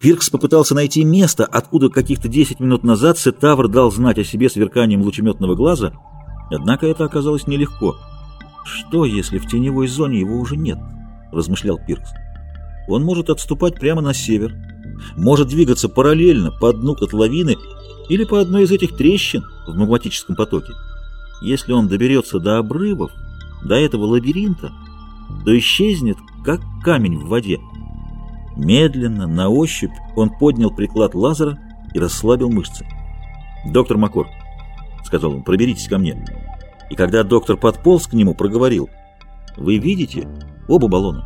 Пиркс попытался найти место, откуда каких-то 10 минут назад Сетавр дал знать о себе сверканием лучеметного глаза, однако это оказалось нелегко. «Что, если в теневой зоне его уже нет?» — размышлял Пиркс. «Он может отступать прямо на север, может двигаться параллельно по дну котловины или по одной из этих трещин в магматическом потоке. Если он доберется до обрывов, до этого лабиринта, то исчезнет, как камень в воде». Медленно, на ощупь, он поднял приклад лазера и расслабил мышцы. «Доктор Макор», — сказал он, — «проберитесь ко мне». И когда доктор подполз к нему, проговорил, «Вы видите оба баллона?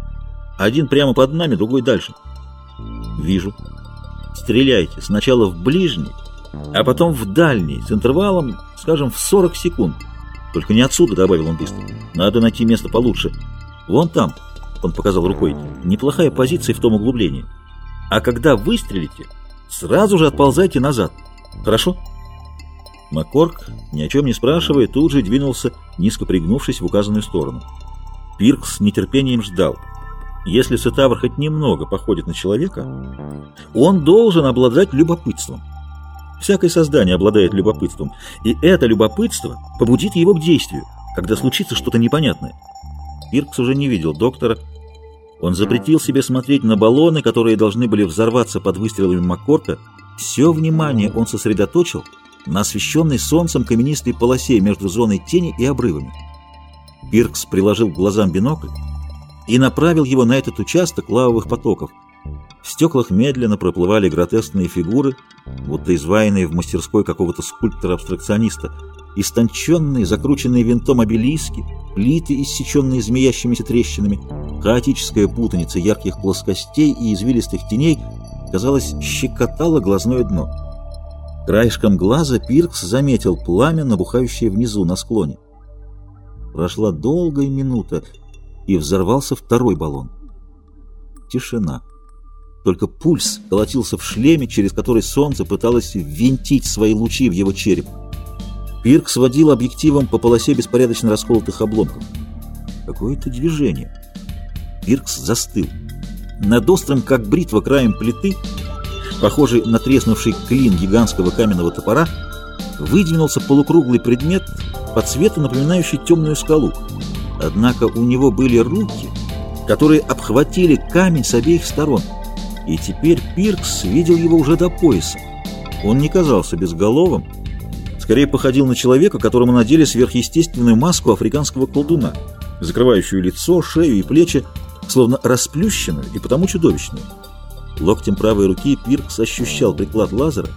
Один прямо под нами, другой дальше». «Вижу». «Стреляйте сначала в ближний, а потом в дальний, с интервалом, скажем, в 40 секунд. Только не отсюда», — добавил он быстро. «Надо найти место получше. Вон там, он показал рукой, неплохая позиция в том углублении. А когда выстрелите, сразу же отползайте назад. Хорошо? Маккорк, ни о чем не спрашивая, тут же двинулся, низко пригнувшись в указанную сторону. Пиркс с нетерпением ждал. Если Сетавр хоть немного походит на человека, он должен обладать любопытством. Всякое создание обладает любопытством, и это любопытство побудит его к действию, когда случится что-то непонятное. Пиркс уже не видел доктора, он запретил себе смотреть на баллоны, которые должны были взорваться под выстрелами Маккорта. Все внимание он сосредоточил на освещенной солнцем каменистой полосе между зоной тени и обрывами. Пиркс приложил к глазам бинокль и направил его на этот участок лавовых потоков. В стеклах медленно проплывали гротескные фигуры, будто изваянные в мастерской какого-то скульптора-абстракциониста, истонченные, закрученные винтом обелиски, плиты, иссеченные змеящимися трещинами, хаотическая путаница ярких плоскостей и извилистых теней, казалось, щекотала глазное дно. Краешком глаза Пиркс заметил пламя, набухающее внизу, на склоне. Прошла долгая минута, и взорвался второй баллон. Тишина. Только пульс колотился в шлеме, через который солнце пыталось ввинтить свои лучи в его череп. Пирк сводил объективом по полосе беспорядочно расколотых обломков. Какое-то движение. Пиркс застыл. Над острым, как бритва, краем плиты, похожий на треснувший клин гигантского каменного топора, выдвинулся полукруглый предмет, по цвету напоминающий темную скалу. Однако у него были руки, которые обхватили камень с обеих сторон. И теперь Пиркс видел его уже до пояса. Он не казался безголовым, скорее походил на человека, которому надели сверхъестественную маску африканского колдуна, закрывающую лицо, шею и плечи, словно расплющенную и потому чудовищную. Локтем правой руки Пиркс ощущал приклад лазера,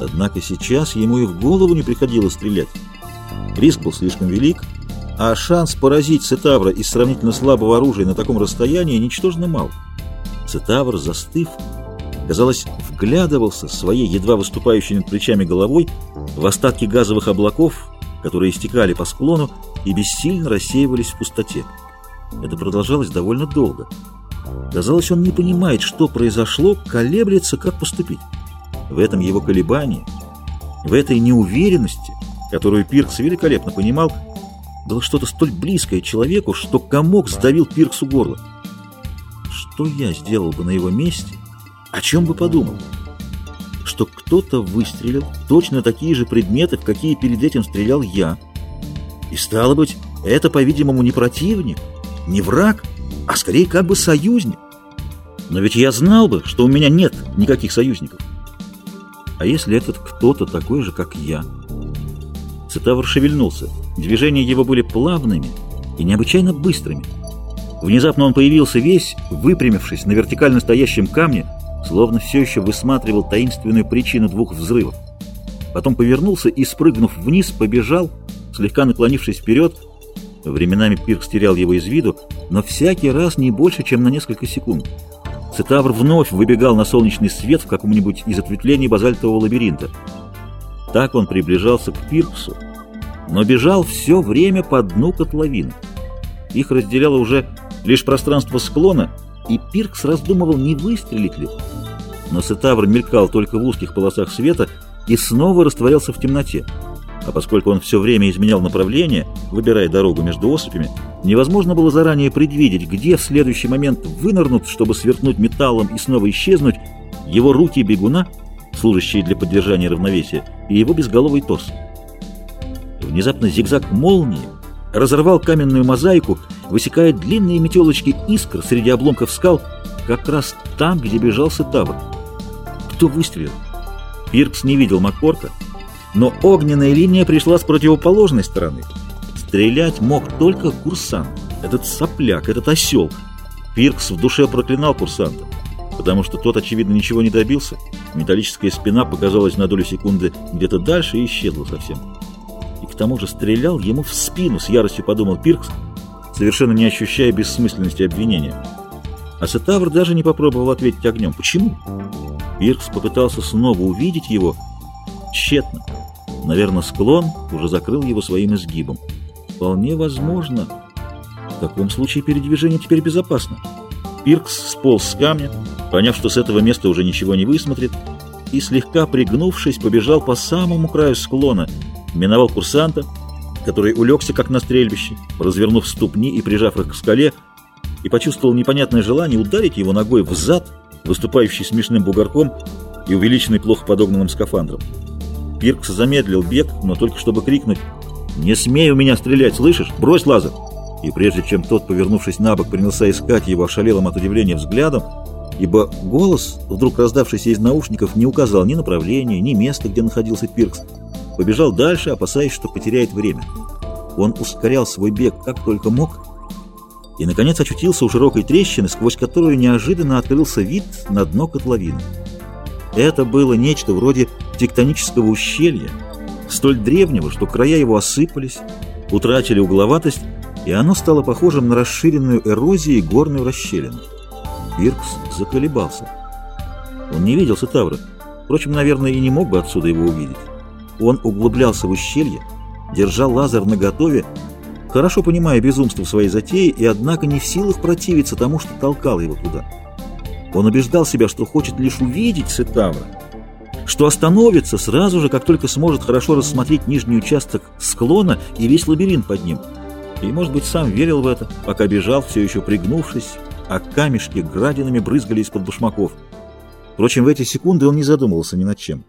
однако сейчас ему и в голову не приходило стрелять. Риск был слишком велик, а шанс поразить Цетавра из сравнительно слабого оружия на таком расстоянии ничтожно мал. Цетавр, застыв, казалось, вглядывался своей едва выступающей над плечами головой в остатки газовых облаков, которые стекали по склону и бессильно рассеивались в пустоте. Это продолжалось довольно долго. Казалось, он не понимает, что произошло, колеблется, как поступить. В этом его колебании, в этой неуверенности, которую Пиркс великолепно понимал, было что-то столь близкое человеку, что комок сдавил Пирксу горло. Что я сделал бы на его месте, о чем бы подумал? Что кто-то выстрелил точно такие же предметы, в какие перед этим стрелял я. И стало быть, это, по-видимому, не противник, не враг, а скорее как бы союзник. Но ведь я знал бы, что у меня нет никаких союзников. А если этот кто-то такой же, как я? Цитавр шевельнулся. Движения его были плавными и необычайно быстрыми. Внезапно он появился весь, выпрямившись на вертикально стоящем камне, словно все еще высматривал таинственную причину двух взрывов. Потом повернулся и, спрыгнув вниз, побежал, слегка наклонившись вперед. Временами Пиркс терял его из виду, но всякий раз не больше, чем на несколько секунд. Цитавр вновь выбегал на солнечный свет в каком-нибудь из ответвлений базальтового лабиринта. Так он приближался к Пирксу, но бежал все время по дну котловины. Их разделяло уже лишь пространство склона — и Пиркс раздумывал, не выстрелить ли. Но Сетавр мелькал только в узких полосах света и снова растворялся в темноте. А поскольку он все время изменял направление, выбирая дорогу между осыпями, невозможно было заранее предвидеть, где в следующий момент вынырнут, чтобы сверкнуть металлом и снова исчезнуть, его руки бегуна, служащие для поддержания равновесия, и его безголовый торс. Внезапно зигзаг молнии разорвал каменную мозаику, высекая длинные метелочки искр среди обломков скал, как раз там, где бежался Тавр. Кто выстрелил? Пиркс не видел Маккорка, но огненная линия пришла с противоположной стороны. Стрелять мог только курсант, этот сопляк, этот осел. Пиркс в душе проклинал курсанта, потому что тот, очевидно, ничего не добился. Металлическая спина показалась на долю секунды где-то дальше и исчезла совсем. И к тому же стрелял ему в спину, с яростью подумал Пиркс, совершенно не ощущая бессмысленности обвинения. А Сетавр даже не попробовал ответить огнем. Почему? Пиркс попытался снова увидеть его. Тщетно. Наверное, склон уже закрыл его своим изгибом. Вполне возможно. В таком случае передвижение теперь безопасно. Пиркс сполз с камня, поняв, что с этого места уже ничего не высмотрит, и, слегка пригнувшись, побежал по самому краю склона, миновал курсанта, который улегся как на стрельбище, развернув ступни и прижав их к скале, и почувствовал непонятное желание ударить его ногой в зад, выступающий смешным бугорком и увеличенный плохо подогнанным скафандром. Пиркс замедлил бег, но только чтобы крикнуть «Не смей у меня стрелять, слышишь? Брось лазер!» И прежде чем тот, повернувшись на бок, принялся искать его ошалелым от удивления взглядом, ибо голос, вдруг раздавшийся из наушников, не указал ни направления, ни места, где находился Пиркс, побежал дальше, опасаясь, что потеряет время. Он ускорял свой бег как только мог, и, наконец, очутился у широкой трещины, сквозь которую неожиданно открылся вид на дно котловины. Это было нечто вроде тектонического ущелья, столь древнего, что края его осыпались, утратили угловатость, и оно стало похожим на расширенную эрозией горную расщелину. Биркс заколебался. Он не видел Сетавра, впрочем, наверное, и не мог бы отсюда его увидеть. Он углублялся в ущелье, держал лазер наготове, хорошо понимая безумство своей затеи и, однако, не в силах противиться тому, что толкал его туда. Он убеждал себя, что хочет лишь увидеть Сетавра, что остановится сразу же, как только сможет хорошо рассмотреть нижний участок склона и весь лабиринт под ним. И, может быть, сам верил в это, пока бежал, все еще пригнувшись, а камешки градинами брызгали из-под башмаков. Впрочем, в эти секунды он не задумывался ни над чем.